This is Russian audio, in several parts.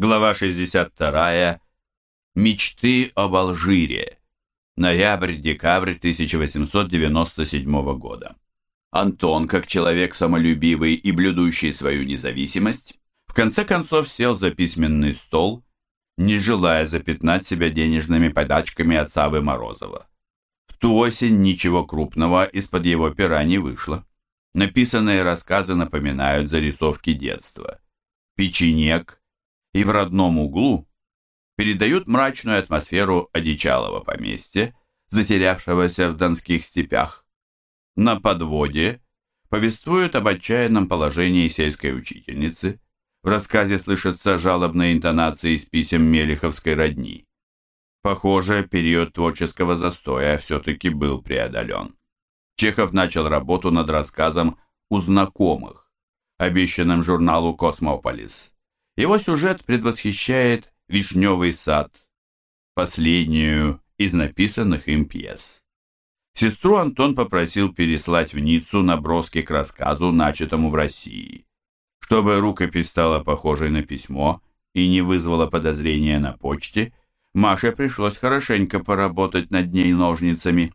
Глава 62. Мечты об Алжире. Ноябрь-декабрь 1897 года. Антон, как человек самолюбивый и блюдущий свою независимость, в конце концов сел за письменный стол, не желая запятнать себя денежными подачками от Савы Морозова. В ту осень ничего крупного из-под его пера не вышло. Написанные рассказы напоминают зарисовки детства. Печенек, и в родном углу передают мрачную атмосферу одичалого поместья, затерявшегося в донских степях. На подводе повествуют об отчаянном положении сельской учительницы, в рассказе слышатся жалобные интонации из писем Мелиховской родни. Похоже, период творческого застоя все-таки был преодолен. Чехов начал работу над рассказом «У знакомых», обещанным журналу «Космополис». Его сюжет предвосхищает «Вишневый сад», последнюю из написанных им пьес. Сестру Антон попросил переслать в Ниццу наброски к рассказу, начатому в России. Чтобы рукопись стала похожей на письмо и не вызвала подозрения на почте, Маше пришлось хорошенько поработать над ней ножницами.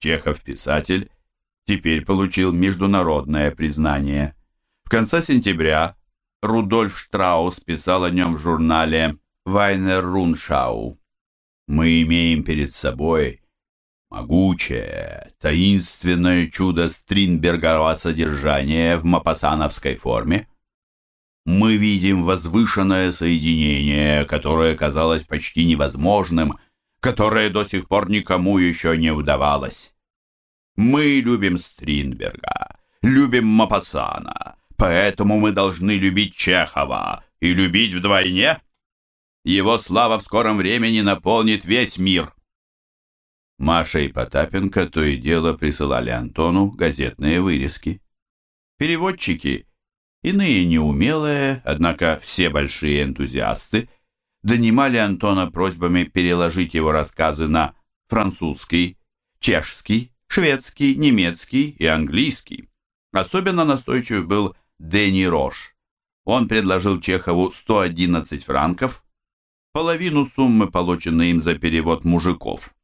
Чехов-писатель теперь получил международное признание. В конце сентября Рудольф Штраус писал о нем в журнале «Вайнер Руншау». «Мы имеем перед собой могучее, таинственное чудо Стринбергового содержания в мапасановской форме. Мы видим возвышенное соединение, которое казалось почти невозможным, которое до сих пор никому еще не удавалось. Мы любим Стринберга, любим Мапасана, Поэтому мы должны любить Чехова и любить вдвойне. Его слава в скором времени наполнит весь мир. Маша и Потапенко то и дело присылали Антону газетные вырезки. Переводчики, иные неумелые, однако все большие энтузиасты, донимали Антона просьбами переложить его рассказы на французский, чешский, шведский, немецкий и английский. Особенно настойчив был Дени Рош. Он предложил Чехову 111 франков, половину суммы, полученной им за перевод мужиков.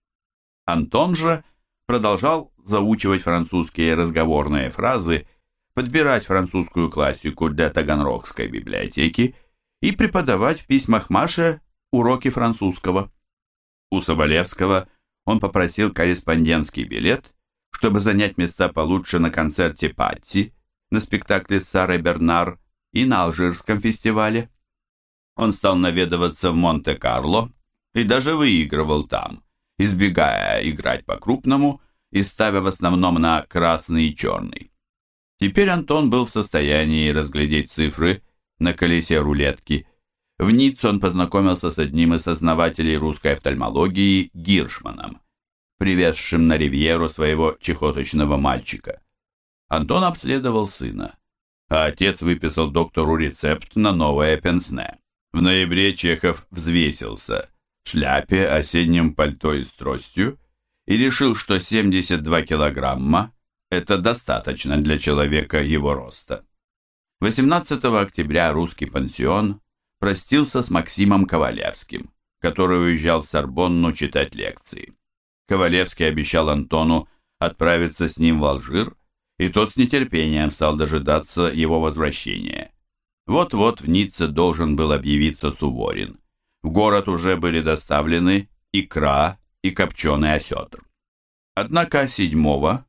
Антон же продолжал заучивать французские разговорные фразы, подбирать французскую классику для Таганрогской библиотеки и преподавать в письмах Маше уроки французского. У Соболевского он попросил корреспондентский билет, чтобы занять места получше на концерте Патти, на спектакле с Сарой Бернар и на Алжирском фестивале. Он стал наведываться в Монте-Карло и даже выигрывал там, избегая играть по-крупному и ставя в основном на красный и черный. Теперь Антон был в состоянии разглядеть цифры на колесе рулетки. В Ницце он познакомился с одним из основателей русской офтальмологии Гиршманом, привезшим на ривьеру своего чехоточного мальчика. Антон обследовал сына, а отец выписал доктору рецепт на новое пенсне. В ноябре Чехов взвесился в шляпе, осеннем пальто и с тростью и решил, что 72 килограмма – это достаточно для человека его роста. 18 октября русский пансион простился с Максимом Ковалевским, который уезжал в Сорбонну читать лекции. Ковалевский обещал Антону отправиться с ним в Алжир – и тот с нетерпением стал дожидаться его возвращения. Вот-вот в Ницце должен был объявиться Суворин. В город уже были доставлены икра и копченый осетр. Однако 7-19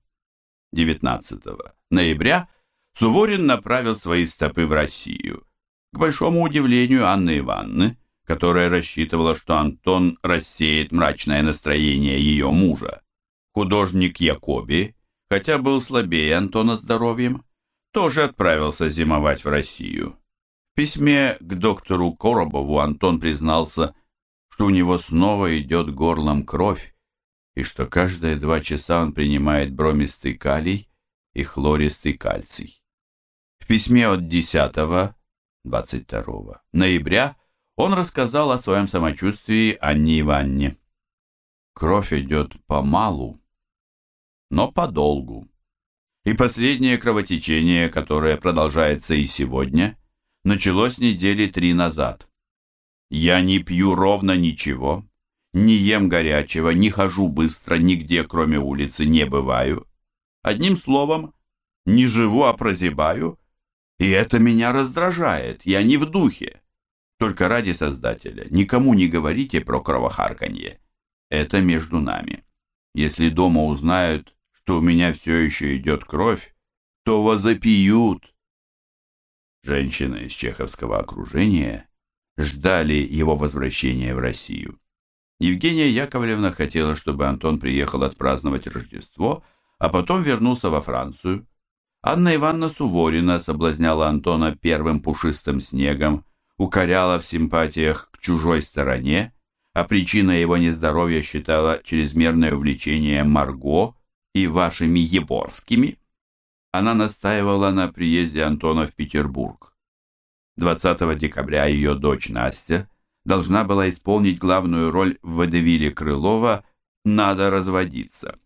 ноября Суворин направил свои стопы в Россию. К большому удивлению Анны Ивановны, которая рассчитывала, что Антон рассеет мрачное настроение ее мужа. Художник Якоби хотя был слабее Антона здоровьем, тоже отправился зимовать в Россию. В письме к доктору Коробову Антон признался, что у него снова идет горлом кровь, и что каждые два часа он принимает бромистый калий и хлористый кальций. В письме от 10-22 ноября он рассказал о своем самочувствии Анне Иванне. Кровь идет помалу, но подолгу. И последнее кровотечение, которое продолжается и сегодня, началось недели три назад. Я не пью ровно ничего, не ем горячего, не хожу быстро, нигде, кроме улицы, не бываю. Одним словом, не живу, а прозябаю, и это меня раздражает, я не в духе. Только ради Создателя, никому не говорите про кровохарканье. Это между нами. Если дома узнают, что у меня все еще идет кровь, то возопьют. Женщины из чеховского окружения ждали его возвращения в Россию. Евгения Яковлевна хотела, чтобы Антон приехал отпраздновать Рождество, а потом вернулся во Францию. Анна Ивановна Суворина соблазняла Антона первым пушистым снегом, укоряла в симпатиях к чужой стороне, а причиной его нездоровья считала чрезмерное увлечение Марго и вашими Еворскими. Она настаивала на приезде Антона в Петербург. 20 декабря ее дочь Настя должна была исполнить главную роль в водевиле Крылова «Надо разводиться».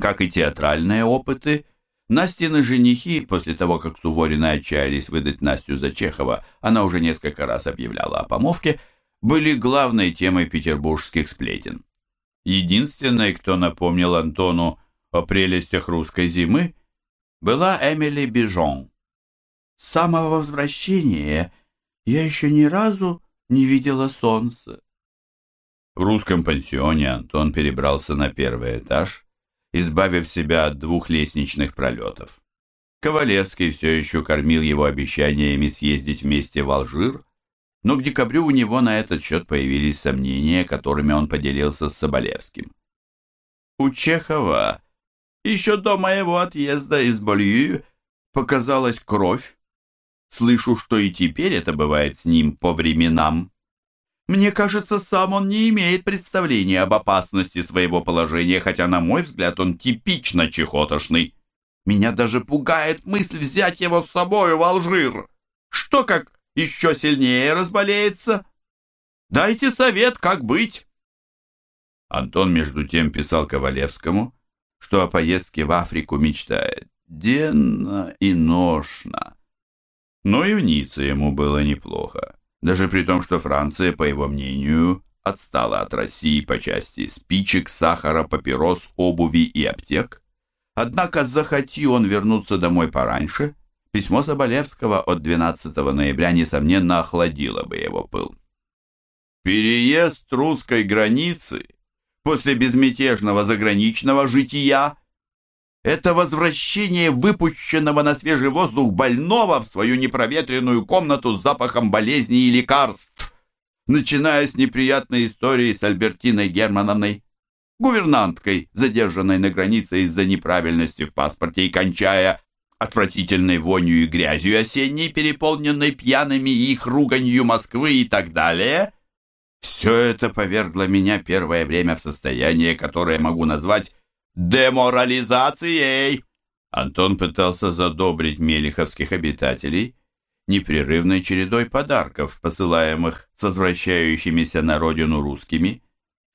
Как и театральные опыты, Настины женихи, после того, как Суворины отчаялись выдать Настю за Чехова, она уже несколько раз объявляла о помолвке, были главной темой петербургских сплетен. Единственной, кто напомнил Антону о прелестях русской зимы, была Эмили Бижон. С самого возвращения я еще ни разу не видела солнца. В русском пансионе Антон перебрался на первый этаж, избавив себя от двух лестничных пролетов. Ковалевский все еще кормил его обещаниями съездить вместе в Алжир, но к декабрю у него на этот счет появились сомнения, которыми он поделился с Соболевским. У Чехова еще до моего отъезда из Болью показалась кровь, Слышу, что и теперь это бывает с ним по временам. Мне кажется, сам он не имеет представления об опасности своего положения, хотя, на мой взгляд, он типично чехотошный. Меня даже пугает мысль взять его с собой в Алжир. Что как еще сильнее разболеется? Дайте совет, как быть. Антон, между тем, писал Ковалевскому, что о поездке в Африку мечтает денно и ношно. Но и в Ницце ему было неплохо, даже при том, что Франция, по его мнению, отстала от России по части спичек, сахара, папирос, обуви и аптек. Однако, захоти он вернуться домой пораньше, письмо Соболевского от 12 ноября, несомненно, охладило бы его пыл. Переезд русской границы после безмятежного заграничного жития это возвращение выпущенного на свежий воздух больного в свою непроветренную комнату с запахом болезней и лекарств, начиная с неприятной истории с Альбертиной Германовной, гувернанткой, задержанной на границе из-за неправильности в паспорте, и кончая отвратительной вонью и грязью осенней, переполненной пьяными и их руганью Москвы и так далее, все это повергло меня первое время в состояние, которое могу назвать деморализацией. Антон пытался задобрить мелиховских обитателей непрерывной чередой подарков, посылаемых с возвращающимися на родину русскими.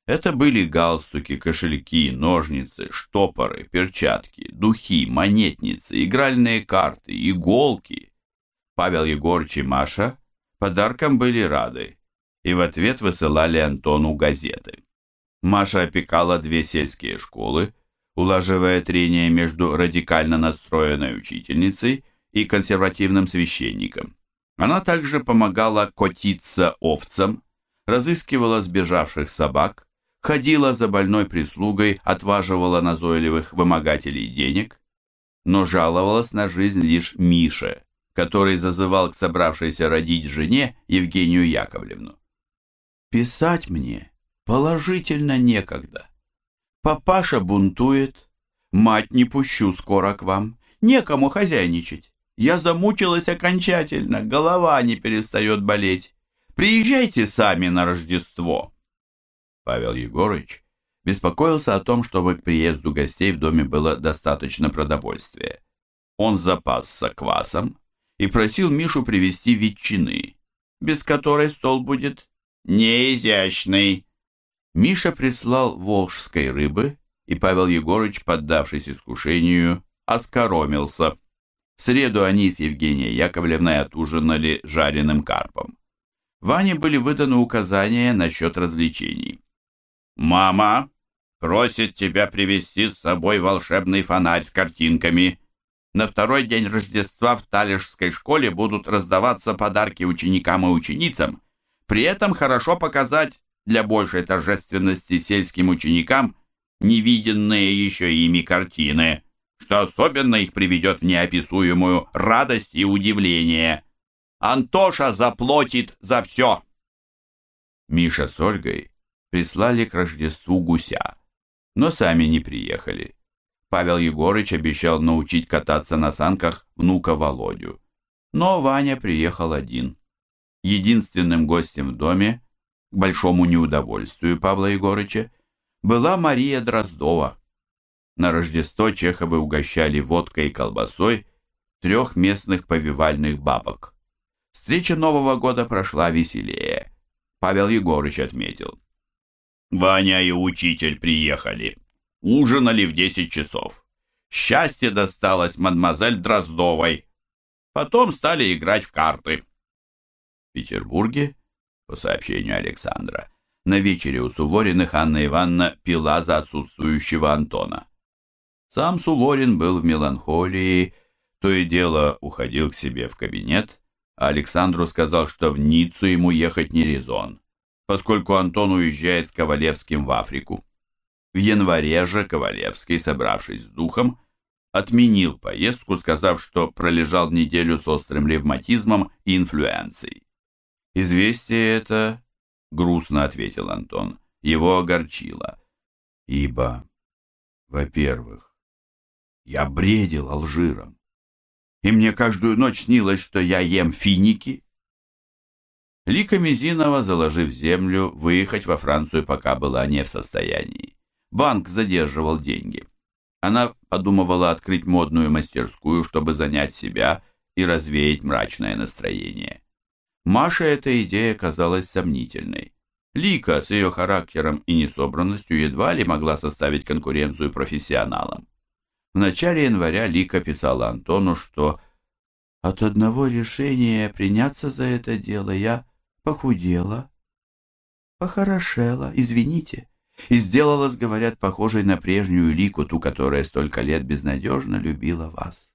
Это были галстуки, кошельки, ножницы, штопоры, перчатки, духи, монетницы, игральные карты, иголки. Павел Егорович и Маша подаркам были рады и в ответ высылали Антону газеты. Маша опекала две сельские школы, улаживая трение между радикально настроенной учительницей и консервативным священником. Она также помогала котиться овцам, разыскивала сбежавших собак, ходила за больной прислугой, отваживала назойливых вымогателей денег, но жаловалась на жизнь лишь Мише, который зазывал к собравшейся родить жене Евгению Яковлевну. «Писать мне положительно некогда. Папаша бунтует. Мать не пущу скоро к вам. Некому хозяйничать. Я замучилась окончательно, голова не перестает болеть. Приезжайте сами на Рождество. Павел Егорович беспокоился о том, чтобы к приезду гостей в доме было достаточно продовольствия. Он запасся квасом и просил Мишу привезти ветчины, без которой стол будет неизящный. Миша прислал волжской рыбы, и Павел Егорыч, поддавшись искушению, оскоромился. В среду они с Евгенией Яковлевной отужинали жареным карпом. Ване были выданы указания насчет развлечений. «Мама просит тебя привезти с собой волшебный фонарь с картинками. На второй день Рождества в Талишской школе будут раздаваться подарки ученикам и ученицам. При этом хорошо показать для большей торжественности сельским ученикам невиденные еще ими картины, что особенно их приведет в неописуемую радость и удивление. Антоша заплатит за все. Миша с Ольгой прислали к Рождеству гуся, но сами не приехали. Павел Егорыч обещал научить кататься на санках внука Володю. Но Ваня приехал один. Единственным гостем в доме, к большому неудовольствию Павла Егорыча, была Мария Дроздова. На Рождество Чеховы угощали водкой и колбасой трех местных повивальных бабок. Встреча Нового года прошла веселее. Павел Егорыч отметил. Ваня и учитель приехали. Ужинали в десять часов. Счастье досталось мадемуазель Дроздовой. Потом стали играть в карты. Петербурге, по сообщению Александра, на вечере у Сувориных Анна Ивановна пила за отсутствующего Антона. Сам Суворин был в меланхолии, то и дело уходил к себе в кабинет, Александру сказал, что в Ниццу ему ехать не резон, поскольку Антон уезжает с Ковалевским в Африку. В январе же Ковалевский, собравшись с духом, отменил поездку, сказав, что пролежал неделю с острым ревматизмом и инфлюенцией. «Известие это, — грустно ответил Антон, — его огорчило, ибо, во-первых, я бредил Алжиром, и мне каждую ночь снилось, что я ем финики. Лика Мизинова, заложив землю, выехать во Францию пока была не в состоянии. Банк задерживал деньги. Она подумывала открыть модную мастерскую, чтобы занять себя и развеять мрачное настроение. Маше эта идея казалась сомнительной. Лика с ее характером и несобранностью едва ли могла составить конкуренцию профессионалам. В начале января Лика писала Антону, что от одного решения приняться за это дело я похудела, похорошела, извините, и сделалась, говорят, похожей на прежнюю Лику, ту, которая столько лет безнадежно любила вас.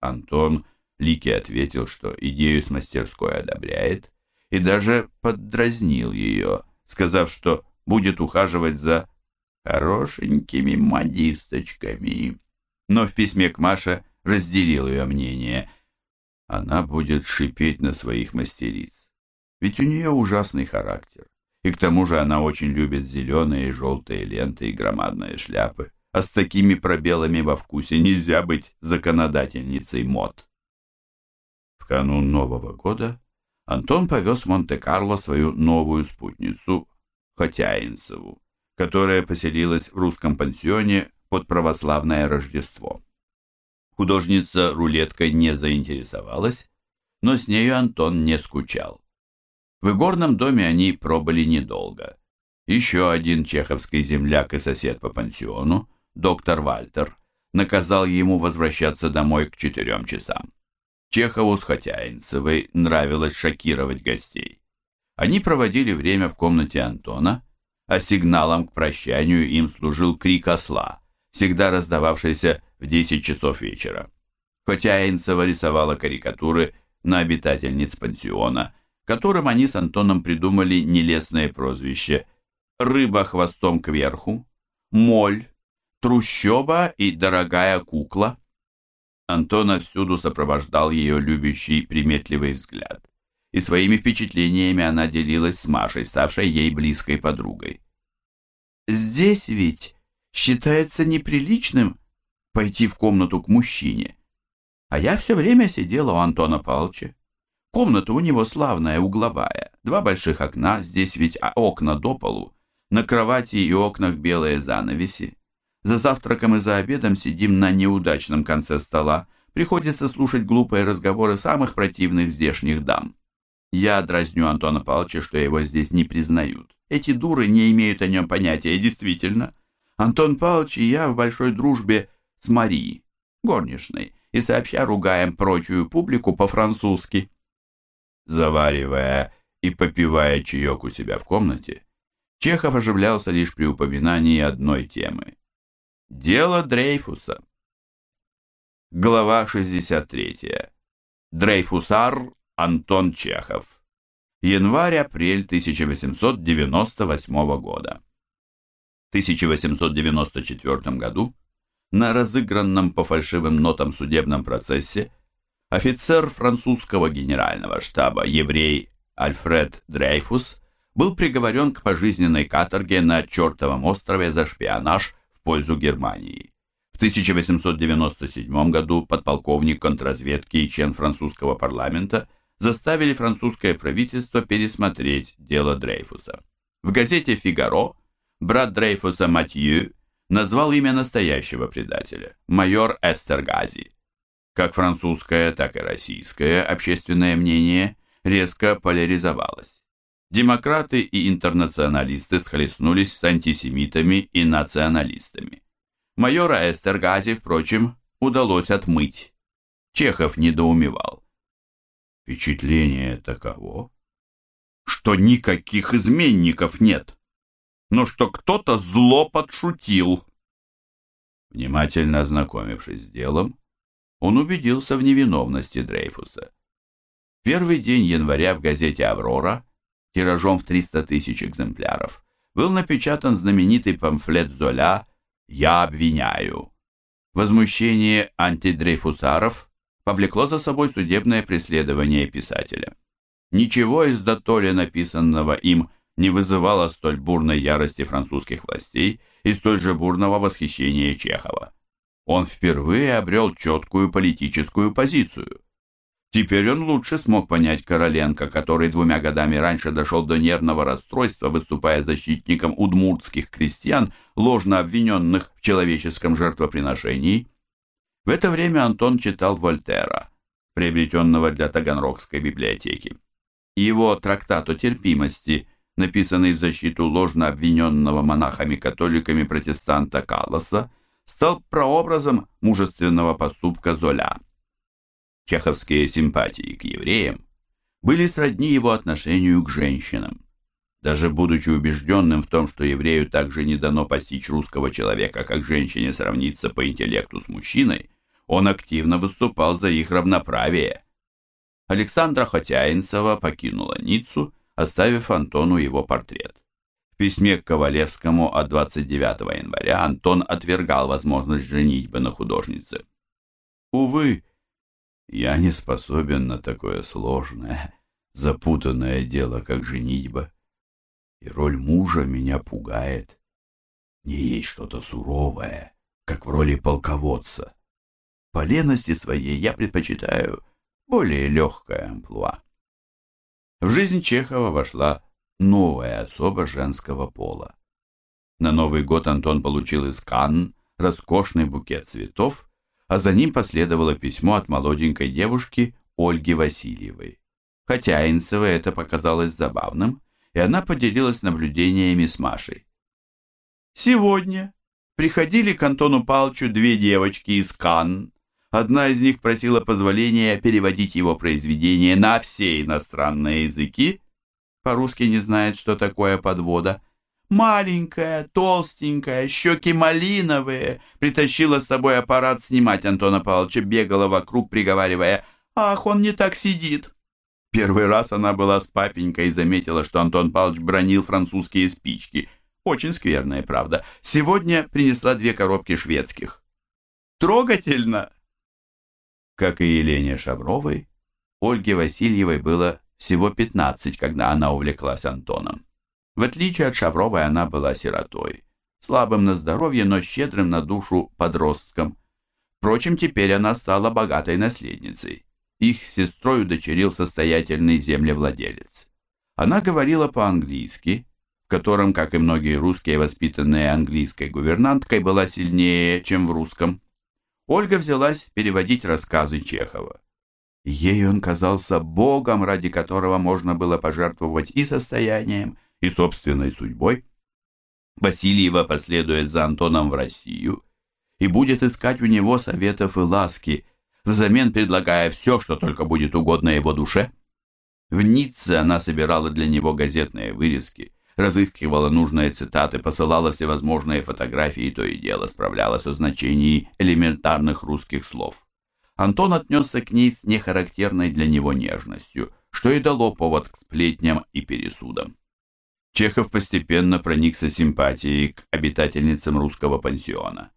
Антон Лике ответил, что идею с мастерской одобряет, и даже поддразнил ее, сказав, что будет ухаживать за хорошенькими модисточками. Но в письме к Маше разделил ее мнение. Она будет шипеть на своих мастериц. Ведь у нее ужасный характер. И к тому же она очень любит зеленые и желтые ленты и громадные шляпы. А с такими пробелами во вкусе нельзя быть законодательницей мод. В канун Нового года Антон повез в Монте-Карло свою новую спутницу, Хотяинцеву которая поселилась в русском пансионе под православное Рождество. Художница рулеткой не заинтересовалась, но с нею Антон не скучал. В игорном доме они пробыли недолго. Еще один чеховский земляк и сосед по пансиону, доктор Вальтер, наказал ему возвращаться домой к четырем часам. Чехову с Хотяинцевой нравилось шокировать гостей. Они проводили время в комнате Антона, а сигналом к прощанию им служил крик осла, всегда раздававшийся в 10 часов вечера. Хотя Эйнцева рисовала карикатуры на обитательниц пансиона, которым они с Антоном придумали нелестное прозвище «рыба хвостом кверху», «моль», «трущоба» и «дорогая кукла». Антона всюду сопровождал ее любящий приметливый взгляд и своими впечатлениями она делилась с Машей, ставшей ей близкой подругой. «Здесь ведь считается неприличным пойти в комнату к мужчине, а я все время сидела у Антона Павловича. Комната у него славная, угловая, два больших окна, здесь ведь а окна до полу, на кровати и окнах белые занавеси. За завтраком и за обедом сидим на неудачном конце стола, приходится слушать глупые разговоры самых противных здешних дам. Я дразню Антона Павловича, что его здесь не признают. Эти дуры не имеют о нем понятия, действительно. Антон Павлович и я в большой дружбе с Марией, горничной, и сообща ругаем прочую публику по-французски. Заваривая и попивая чаек у себя в комнате, Чехов оживлялся лишь при упоминании одной темы. Дело Дрейфуса. Глава 63. Дрейфусар Антон Чехов. Январь-апрель 1898 года. В 1894 году на разыгранном по фальшивым нотам судебном процессе офицер французского генерального штаба еврей Альфред Дрейфус был приговорен к пожизненной каторге на чертовом острове за шпионаж пользу Германии. В 1897 году подполковник контрразведки и член французского парламента заставили французское правительство пересмотреть дело Дрейфуса. В газете «Фигаро» брат Дрейфуса Матью назвал имя настоящего предателя – майор Эстергази. Как французское, так и российское общественное мнение резко поляризовалось. Демократы и интернационалисты схлестнулись с антисемитами и националистами. Майора Эстергази, впрочем, удалось отмыть. Чехов недоумевал. Впечатление таково, что никаких изменников нет, но что кто-то зло подшутил. Внимательно ознакомившись с делом, он убедился в невиновности Дрейфуса. Первый день января в газете «Аврора» тиражом в 300 тысяч экземпляров был напечатан знаменитый памфлет Золя «Я обвиняю». Возмущение антидрейфусаров повлекло за собой судебное преследование писателя. Ничего из дотоле написанного им не вызывало столь бурной ярости французских властей и столь же бурного восхищения Чехова. Он впервые обрел четкую политическую позицию. Теперь он лучше смог понять Короленко, который двумя годами раньше дошел до нервного расстройства, выступая защитником удмуртских крестьян, ложно обвиненных в человеческом жертвоприношении. В это время Антон читал Вольтера, приобретенного для Таганрогской библиотеки. Его трактат о терпимости, написанный в защиту ложно обвиненного монахами-католиками протестанта Калласа, стал прообразом мужественного поступка Золя. Чеховские симпатии к евреям были сродни его отношению к женщинам. Даже будучи убежденным в том, что еврею также не дано постичь русского человека, как женщине сравниться по интеллекту с мужчиной, он активно выступал за их равноправие. Александра Хотяинцева покинула Ниццу, оставив Антону его портрет. В письме к Ковалевскому от 29 января Антон отвергал возможность женитьбы на художнице. «Увы, я не способен на такое сложное, запутанное дело, как женитьба, и роль мужа меня пугает. Не есть что-то суровое, как в роли полководца. По лености своей я предпочитаю более легкое амплуа. В жизнь Чехова вошла новая особа женского пола. На Новый год Антон получил из Канн роскошный букет цветов а за ним последовало письмо от молоденькой девушки Ольги Васильевой. Хотя Инцевой это показалось забавным, и она поделилась наблюдениями с Машей. «Сегодня приходили к Антону Палчу две девочки из Канн. Одна из них просила позволения переводить его произведение на все иностранные языки. По-русски не знает, что такое подвода – Маленькая, толстенькая, щеки малиновые. Притащила с собой аппарат снимать Антона Павловича, бегала вокруг, приговаривая «Ах, он не так сидит». Первый раз она была с папенькой и заметила, что Антон Павлович бронил французские спички. Очень скверная, правда. Сегодня принесла две коробки шведских. Трогательно! Как и Елене Шавровой, Ольге Васильевой было всего 15, когда она увлеклась Антоном. В отличие от Шавровой, она была сиротой, слабым на здоровье, но щедрым на душу подростком. Впрочем, теперь она стала богатой наследницей. Их сестрой удочерил состоятельный землевладелец. Она говорила по-английски, в котором, как и многие русские, воспитанные английской гувернанткой, была сильнее, чем в русском. Ольга взялась переводить рассказы Чехова. Ей он казался богом, ради которого можно было пожертвовать и состоянием, и собственной судьбой. Васильева последует за Антоном в Россию и будет искать у него советов и ласки, взамен предлагая все, что только будет угодно его душе. В Ницце она собирала для него газетные вырезки, разыскивала нужные цитаты, посылала всевозможные фотографии и то и дело справлялась о значении элементарных русских слов. Антон отнесся к ней с нехарактерной для него нежностью, что и дало повод к сплетням и пересудам. Чехов постепенно проникся симпатией к обитательницам русского пансиона.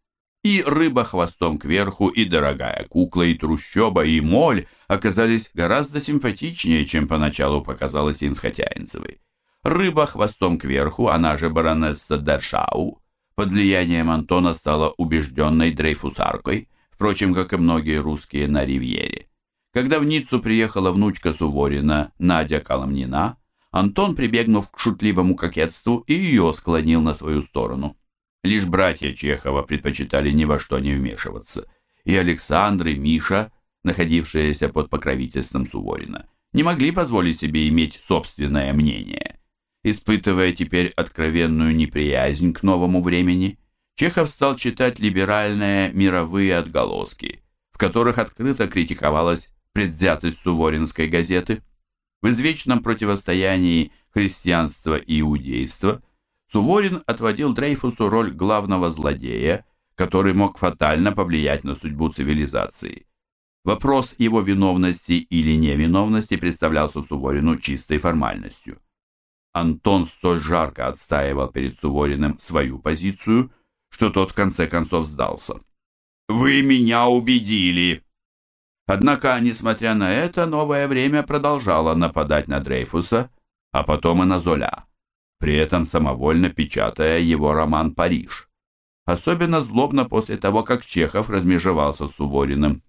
И рыба хвостом кверху, и дорогая кукла, и трущоба, и моль оказались гораздо симпатичнее, чем поначалу показалось Инсхотяинцевой. Рыба хвостом кверху, она же баронесса Дершау, под влиянием Антона стала убежденной дрейфусаркой, впрочем, как и многие русские на Ривьере. Когда в Ниццу приехала внучка Суворина, Надя Коломнина, Антон, прибегнув к шутливому кокетству, и ее склонил на свою сторону. Лишь братья Чехова предпочитали ни во что не вмешиваться, и Александр и Миша, находившиеся под покровительством Суворина, не могли позволить себе иметь собственное мнение. Испытывая теперь откровенную неприязнь к новому времени, Чехов стал читать либеральные мировые отголоски, в которых открыто критиковалась предвзятость Суворинской газеты. В извечном противостоянии христианства и иудейства Суворин отводил Дрейфусу роль главного злодея, который мог фатально повлиять на судьбу цивилизации. Вопрос его виновности или невиновности представлялся Суворину чистой формальностью. Антон столь жарко отстаивал перед Сувориным свою позицию, что тот в конце концов сдался. «Вы меня убедили!» Однако, несмотря на это, новое время продолжало нападать на Дрейфуса, а потом и на Золя, при этом самовольно печатая его роман «Париж». Особенно злобно после того, как Чехов размежевался с Сувориным.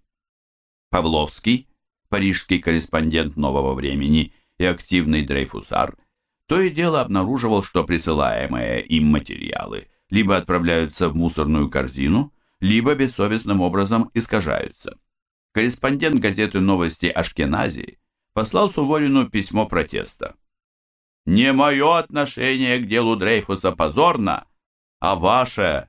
Павловский, парижский корреспондент «Нового времени» и активный Дрейфусар – то и дело обнаруживал, что присылаемые им материалы либо отправляются в мусорную корзину, либо бессовестным образом искажаются. Корреспондент газеты «Новости Ашкеназии» послал Суворину письмо протеста. «Не мое отношение к делу Дрейфуса позорно, а ваше.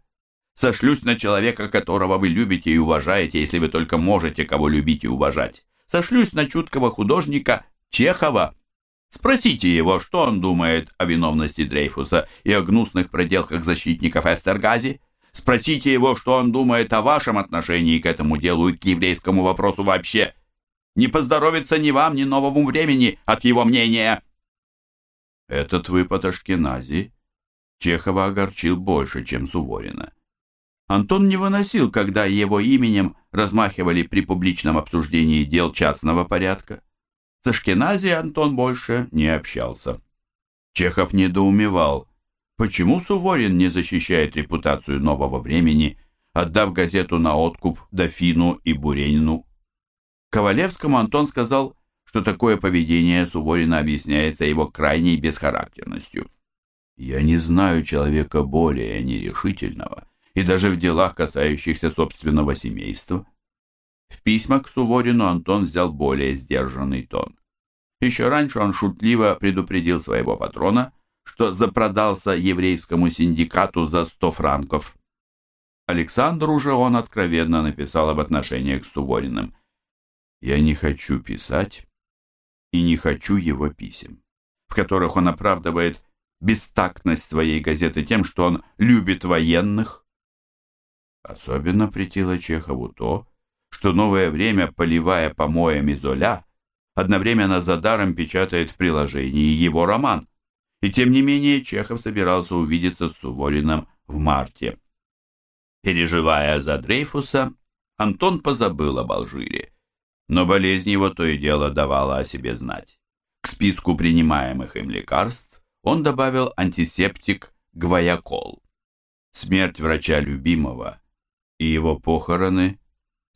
Сошлюсь на человека, которого вы любите и уважаете, если вы только можете кого любить и уважать. Сошлюсь на чуткого художника Чехова, Спросите его, что он думает о виновности Дрейфуса и о гнусных проделках защитников Эстергази. Спросите его, что он думает о вашем отношении к этому делу и к еврейскому вопросу вообще. Не поздоровится ни вам, ни новому времени от его мнения. Этот выпад Ашкенази Чехова огорчил больше, чем Суворина. Антон не выносил, когда его именем размахивали при публичном обсуждении дел частного порядка. С Ашкенази Антон больше не общался. Чехов недоумевал, почему Суворин не защищает репутацию нового времени, отдав газету на откуп Дофину и Буренину. Ковалевскому Антон сказал, что такое поведение Суворина объясняется его крайней бесхарактерностью. «Я не знаю человека более нерешительного, и даже в делах, касающихся собственного семейства». В письмах к Суворину Антон взял более сдержанный тон. Еще раньше он шутливо предупредил своего патрона, что запродался еврейскому синдикату за 100 франков. Александру же он откровенно написал об отношениях с Сувориным. «Я не хочу писать и не хочу его писем», в которых он оправдывает бестактность своей газеты тем, что он любит военных. Особенно претило Чехову то, что новое время, поливая помоями Золя, одновременно за даром печатает в приложении его роман. И тем не менее Чехов собирался увидеться с Сувориным в марте. Переживая за Дрейфуса, Антон позабыл об Алжире, но болезнь его то и дело давала о себе знать. К списку принимаемых им лекарств он добавил антисептик гваякол. Смерть врача любимого и его похороны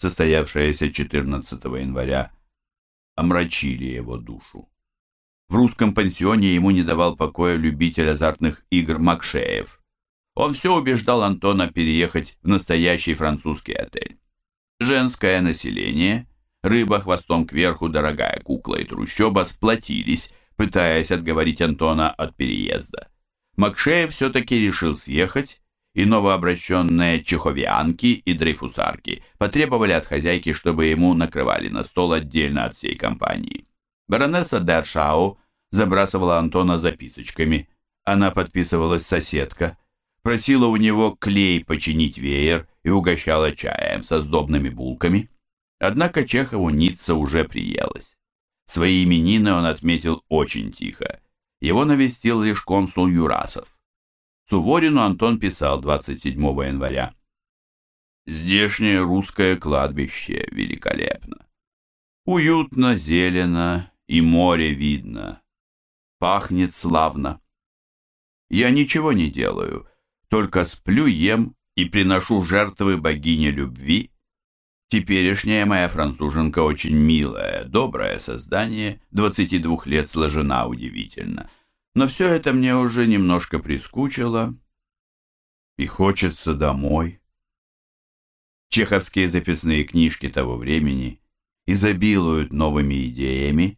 состоявшаяся 14 января, омрачили его душу. В русском пансионе ему не давал покоя любитель азартных игр Макшеев. Он все убеждал Антона переехать в настоящий французский отель. Женское население, рыба хвостом кверху, дорогая кукла и трущоба сплотились, пытаясь отговорить Антона от переезда. Макшеев все-таки решил съехать и новообращенные чеховианки и дрейфусарки потребовали от хозяйки, чтобы ему накрывали на стол отдельно от всей компании. Баронесса Дершау забрасывала Антона записочками. Она подписывалась соседка, просила у него клей починить веер и угощала чаем со сдобными булками. Однако Чехову Ницца уже приелась. Свои именины он отметил очень тихо. Его навестил лишь консул Юрасов. Суворину Антон писал 27 января. «Здешнее русское кладбище великолепно. Уютно, зелено, и море видно. Пахнет славно. Я ничего не делаю, только сплю, ем и приношу жертвы богине любви. Теперешняя моя француженка очень милая, доброе создание, 22 лет сложена удивительно. Но все это мне уже немножко прискучило, и хочется домой. Чеховские записные книжки того времени изобилуют новыми идеями,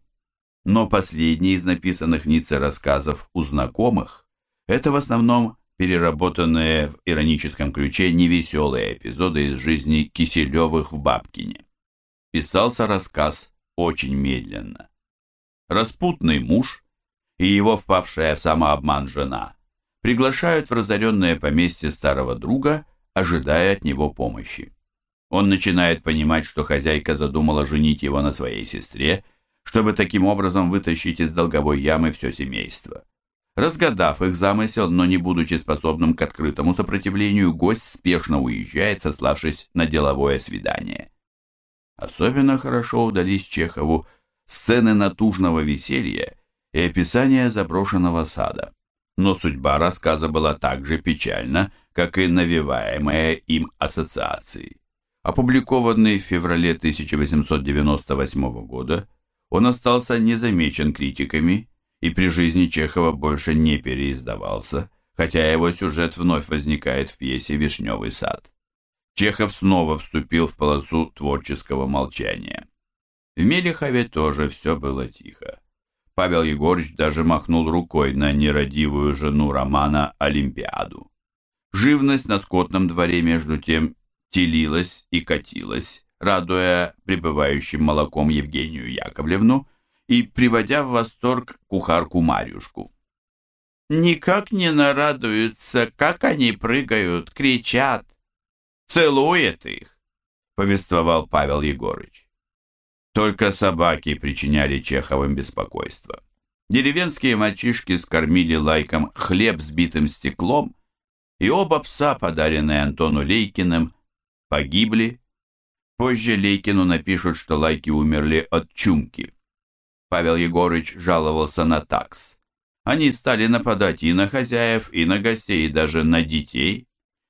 но последний из написанных Ницце рассказов у знакомых – это в основном переработанные в ироническом ключе невеселые эпизоды из жизни Киселевых в Бабкине. Писался рассказ очень медленно. Распутный муж и его впавшая в самообман жена приглашают в разоренное поместье старого друга, ожидая от него помощи. Он начинает понимать, что хозяйка задумала женить его на своей сестре, чтобы таким образом вытащить из долговой ямы все семейство. Разгадав их замысел, но не будучи способным к открытому сопротивлению, гость спешно уезжает, сославшись на деловое свидание. Особенно хорошо удались Чехову сцены натужного веселья и описание заброшенного сада. Но судьба рассказа была так же печальна, как и навеваемые им ассоциации. Опубликованный в феврале 1898 года, он остался незамечен критиками и при жизни Чехова больше не переиздавался, хотя его сюжет вновь возникает в пьесе «Вишневый сад». Чехов снова вступил в полосу творческого молчания. В Мелехове тоже все было тихо. Павел Егорович даже махнул рукой на нерадивую жену Романа Олимпиаду. Живность на скотном дворе, между тем, телилась и катилась, радуя прибывающим молоком Евгению Яковлевну и приводя в восторг кухарку Марюшку. «Никак не нарадуются, как они прыгают, кричат. Целует их!» — повествовал Павел Егорыч. Только собаки причиняли Чеховым беспокойство. Деревенские мальчишки скормили лайком хлеб с битым стеклом, и оба пса, подаренные Антону Лейкиным, погибли. Позже Лейкину напишут, что лайки умерли от чумки. Павел Егорыч жаловался на такс. Они стали нападать и на хозяев, и на гостей, и даже на детей.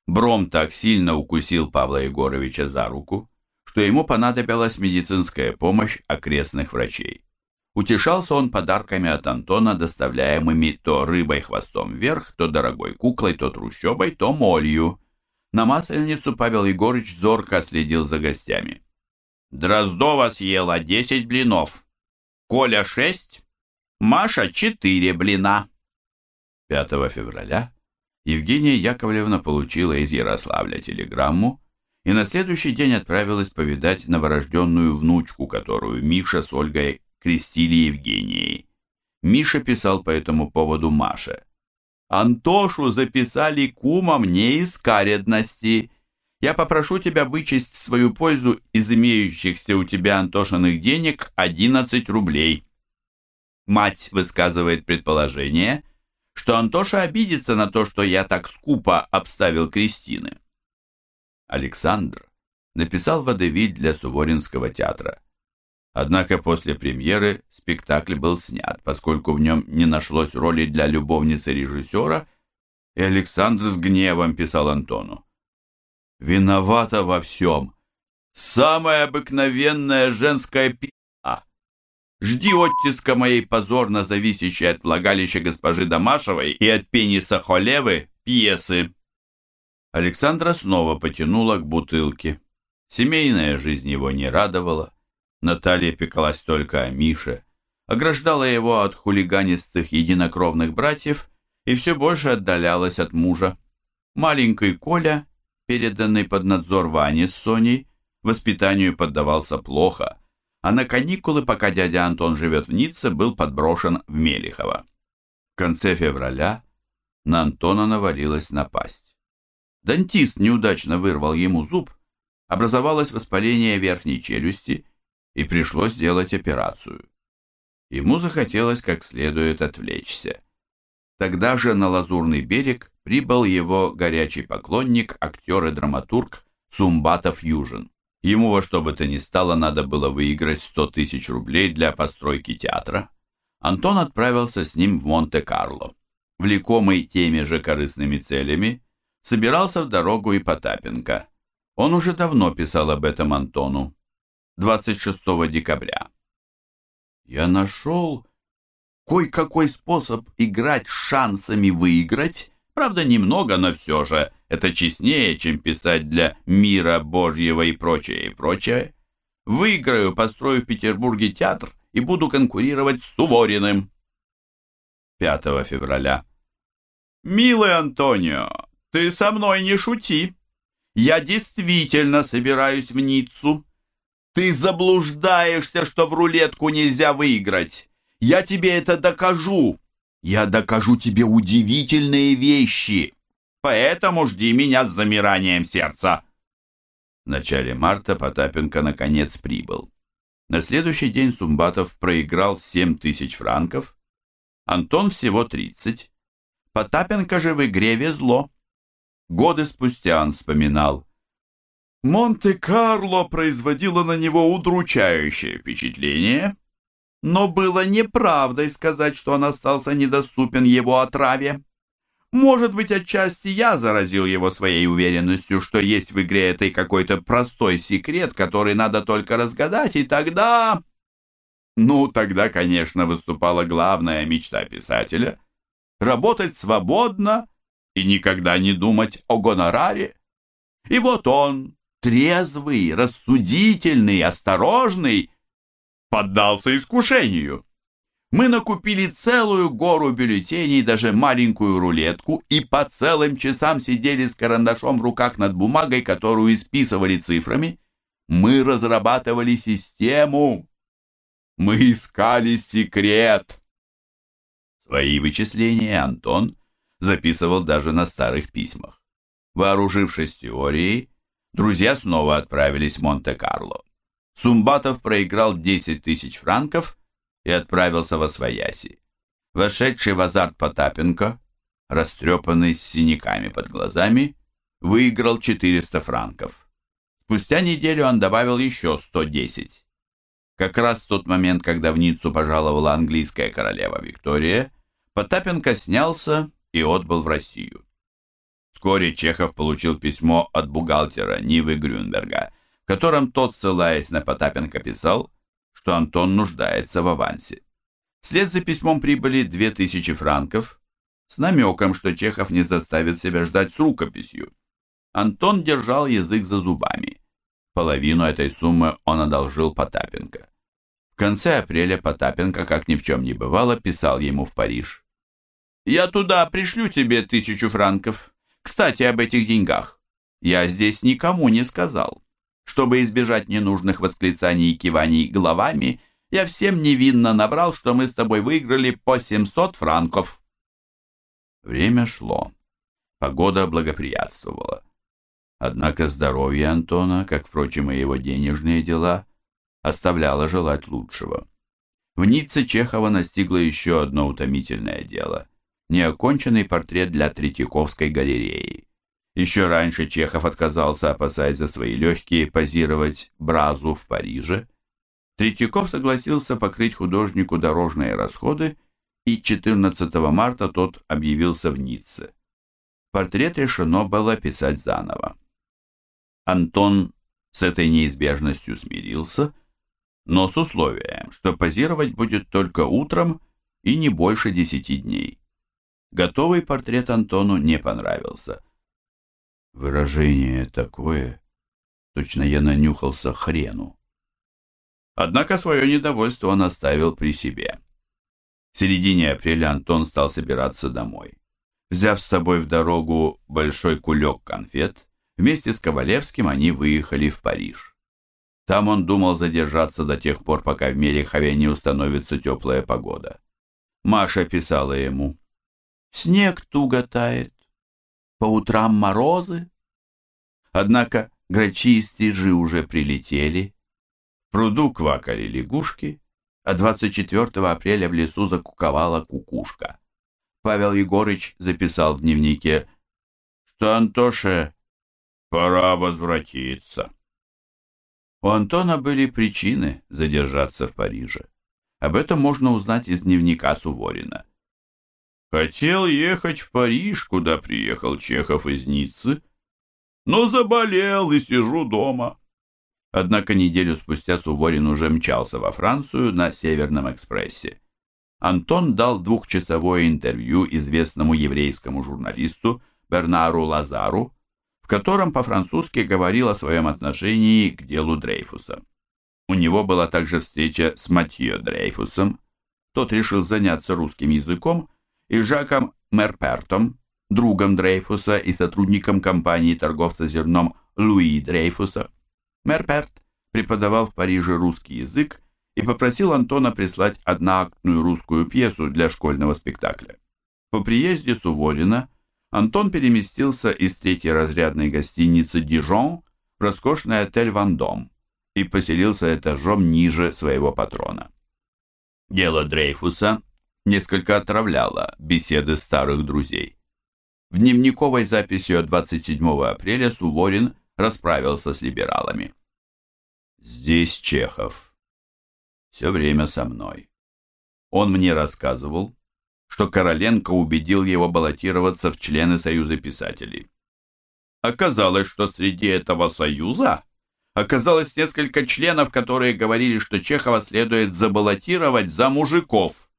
Бром так сильно укусил Павла Егоровича за руку, что ему понадобилась медицинская помощь окрестных врачей. Утешался он подарками от Антона, доставляемыми то рыбой хвостом вверх, то дорогой куклой, то трущобой, то молью. На масленицу Павел Егорыч зорко следил за гостями. Дроздова съела десять блинов, Коля шесть, Маша четыре блина. 5 февраля Евгения Яковлевна получила из Ярославля телеграмму и на следующий день отправилась повидать новорожденную внучку, которую Миша с Ольгой крестили Евгенией. Миша писал по этому поводу Маше. «Антошу записали кумом не из каредности. Я попрошу тебя вычесть свою пользу из имеющихся у тебя Антошиных денег 11 рублей». Мать высказывает предположение, что Антоша обидится на то, что я так скупо обставил Кристины. Александр написал водевиль для Суворинского театра. Однако после премьеры спектакль был снят, поскольку в нем не нашлось роли для любовницы режиссера, и Александр с гневом писал Антону. «Виновата во всем. Самая обыкновенная женская пи***а. Жди оттиска моей позорно зависящей от влагалища госпожи Домашевой и от пениса Холевы пьесы». Александра снова потянула к бутылке. Семейная жизнь его не радовала. Наталья пекалась только о Мише, ограждала его от хулиганистых единокровных братьев и все больше отдалялась от мужа. Маленький Коля, переданный под надзор Ване с Соней, воспитанию поддавался плохо, а на каникулы, пока дядя Антон живет в Ницце, был подброшен в Мелихово. В конце февраля на Антона навалилась напасть. Дантист неудачно вырвал ему зуб, образовалось воспаление верхней челюсти, и пришлось сделать операцию. Ему захотелось как следует отвлечься. Тогда же на Лазурный берег прибыл его горячий поклонник, актер и драматург Сумбатов Южин. Ему во что бы то ни стало надо было выиграть 100 тысяч рублей для постройки театра. Антон отправился с ним в Монте-Карло. Влекомый теми же корыстными целями, собирался в дорогу и Потапенко. Он уже давно писал об этом Антону. 26 декабря. «Я нашел кой-какой способ играть с шансами выиграть, правда немного, но все же это честнее, чем писать для мира Божьего и прочее, и прочее. Выиграю, построю в Петербурге театр и буду конкурировать с Сувориным». 5 февраля. «Милый Антонио, ты со мной не шути. Я действительно собираюсь в Ниццу. Ты заблуждаешься, что в рулетку нельзя выиграть. Я тебе это докажу. Я докажу тебе удивительные вещи. Поэтому жди меня с замиранием сердца. В начале марта Потапенко наконец прибыл. На следующий день Сумбатов проиграл 7 тысяч франков, Антон всего 30. Потапенко же в игре везло. Годы спустя он вспоминал. Монте-Карло производило на него удручающее впечатление, но было неправдой сказать, что он остался недоступен его отраве. Может быть, отчасти я заразил его своей уверенностью, что есть в игре этой какой-то простой секрет, который надо только разгадать, и тогда... Ну, тогда, конечно, выступала главная мечта писателя — работать свободно и никогда не думать о гонораре. И вот он, трезвый, рассудительный, осторожный, поддался искушению. Мы накупили целую гору бюллетеней, даже маленькую рулетку, и по целым часам сидели с карандашом в руках над бумагой, которую исписывали цифрами. Мы разрабатывали систему. Мы искали секрет. Свои вычисления Антон записывал даже на старых письмах. Вооружившись теорией, друзья снова отправились в Монте-Карло. Сумбатов проиграл 10 тысяч франков и отправился во Свояси. Вошедший в азарт Потапенко, растрепанный с синяками под глазами, выиграл 400 франков. Спустя неделю он добавил еще 110. Как раз в тот момент, когда в Ниццу пожаловала английская королева Виктория, Потапенко снялся и отбыл в Россию. Вскоре Чехов получил письмо от бухгалтера Нивы Грюнберга, в котором тот, ссылаясь на Потапенко, писал, что Антон нуждается в авансе. Вслед за письмом прибыли 2000 франков с намеком, что Чехов не заставит себя ждать с рукописью. Антон держал язык за зубами. Половину этой суммы он одолжил Потапенко. В конце апреля Потапенко, как ни в чем не бывало, писал ему в Париж. «Я туда пришлю тебе тысячу франков. Кстати, об этих деньгах. Я здесь никому не сказал. Чтобы избежать ненужных восклицаний и киваний головами, я всем невинно наврал, что мы с тобой выиграли по 700 франков. Время шло. Погода благоприятствовала. Однако здоровье Антона, как, впрочем, и его денежные дела, оставляло желать лучшего. В Ницце Чехова настигло еще одно утомительное дело – неоконченный портрет для Третьяковской галереи. Еще раньше Чехов отказался, опасаясь за свои легкие, позировать Бразу в Париже. Третьяков согласился покрыть художнику дорожные расходы, и 14 марта тот объявился в Ницце. Портрет решено было писать заново. Антон с этой неизбежностью смирился, но с условием, что позировать будет только утром и не больше десяти дней. Готовый портрет Антону не понравился. Выражение такое, точно я нанюхался хрену. Однако свое недовольство он оставил при себе. В середине апреля Антон стал собираться домой. Взяв с собой в дорогу большой кулек конфет, вместе с Ковалевским они выехали в Париж. Там он думал задержаться до тех пор, пока в Мелехове не установится теплая погода. Маша писала ему. «Снег туго тает, по утрам морозы». Однако грачи и стрижи уже прилетели, в пруду квакали лягушки, а 24 апреля в лесу закуковала кукушка. Павел Егорыч записал в дневнике, что Антоше пора возвратиться. У Антона были причины задержаться в Париже. Об этом можно узнать из дневника Суворина. Хотел ехать в Париж, куда приехал Чехов из Ниццы, но заболел и сижу дома. Однако неделю спустя Суворин уже мчался во Францию на Северном экспрессе. Антон дал двухчасовое интервью известному еврейскому журналисту Бернару Лазару, в котором по-французски говорил о своем отношении к делу Дрейфуса. У него была также встреча с Матье Дрейфусом. Тот решил заняться русским языком, и Жаком Мерпертом, другом Дрейфуса и сотрудником компании торговца зерном Луи Дрейфуса. Мерперт преподавал в Париже русский язык и попросил Антона прислать одноактную русскую пьесу для школьного спектакля. По приезде Суволина Антон переместился из третьей разрядной гостиницы «Дижон» в роскошный отель «Вандом» и поселился этажом ниже своего патрона. Дело Дрейфуса несколько отравляло беседы старых друзей. В дневниковой записи от 27 апреля Суворин расправился с либералами. «Здесь Чехов. Все время со мной. Он мне рассказывал, что Короленко убедил его баллотироваться в члены Союза писателей. Оказалось, что среди этого союза оказалось несколько членов, которые говорили, что Чехова следует забаллотировать за мужиков.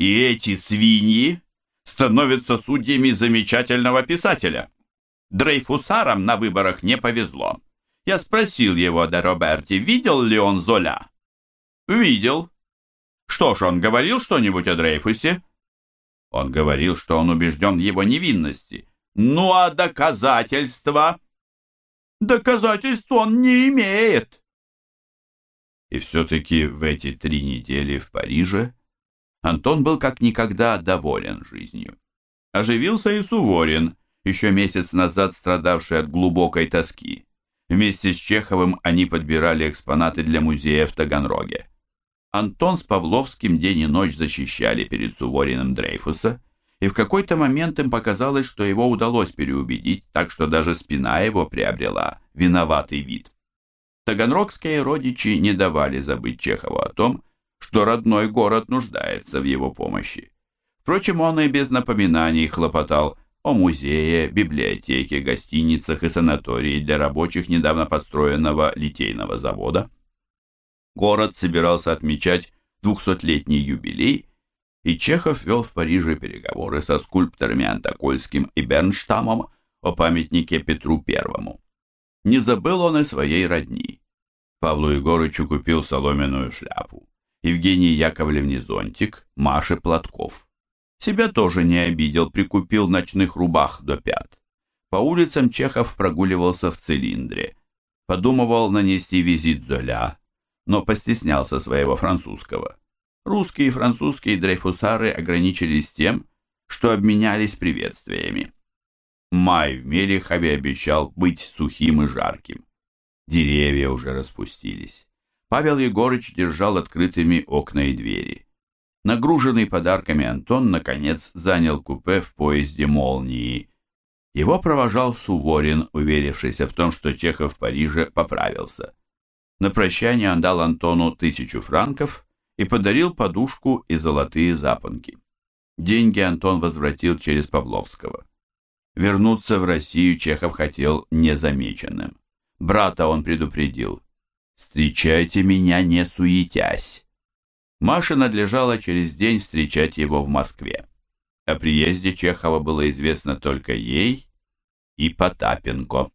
И эти свиньи становятся судьями замечательного писателя. Дрейфусарам на выборах не повезло. Я спросил его до Роберти, видел ли он Золя. Видел. Что ж, он говорил что-нибудь о Дрейфусе? Он говорил, что он убежден в его невинности. Ну а доказательства? Доказательств он не имеет. И все-таки в эти три недели в Париже Антон был как никогда доволен жизнью. Оживился и Суворин, еще месяц назад страдавший от глубокой тоски. Вместе с Чеховым они подбирали экспонаты для музея в Таганроге. Антон с Павловским день и ночь защищали перед Сувориным Дрейфуса, и в какой-то момент им показалось, что его удалось переубедить, так что даже спина его приобрела виноватый вид. Таганрогские родичи не давали забыть Чехову о том, что родной город нуждается в его помощи. Впрочем, он и без напоминаний хлопотал о музее, библиотеке, гостиницах и санатории для рабочих недавно построенного литейного завода. Город собирался отмечать двухсотлетний юбилей, и Чехов вел в Париже переговоры со скульпторами Антокольским и Бернштамом о памятнике Петру Первому. Не забыл он и своей родни. Павлу Егорычу купил соломенную шляпу, Евгении Яковлевне зонтик, Маше платков. Себя тоже не обидел, прикупил ночных рубах до пят. По улицам Чехов прогуливался в цилиндре. Подумывал нанести визит Золя, но постеснялся своего французского. Русские и французские дрейфусары ограничились тем, что обменялись приветствиями. Май в Мелихове обещал быть сухим и жарким. Деревья уже распустились. Павел Егорыч держал открытыми окна и двери. Нагруженный подарками Антон, наконец, занял купе в поезде «Молнии». Его провожал Суворин, уверившийся в том, что Чехов в Париже поправился. На прощание он дал Антону тысячу франков и подарил подушку и золотые запонки. Деньги Антон возвратил через Павловского. Вернуться в Россию Чехов хотел незамеченным. Брата он предупредил. «Встречайте меня, не суетясь». Маше надлежало через день встречать его в Москве. О приезде Чехова было известно только ей и Потапенко.